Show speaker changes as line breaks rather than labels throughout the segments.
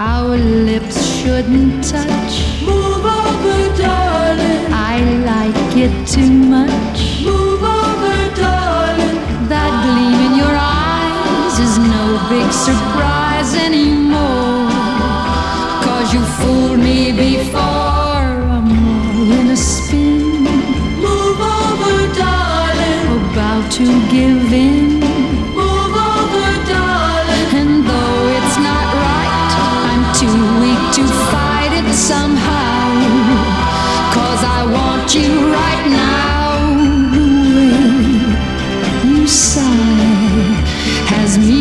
our lips shouldn't touch.
Move over, darling.
I like it too much.
Move over, darling.
That gleam in your eyes is no big surprise anymore. Cause you fooled me before. I'm all in a spin.
Move over, darling.
About to give in. Somehow. Cause I want you right now. The way you sigh has me.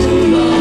to you.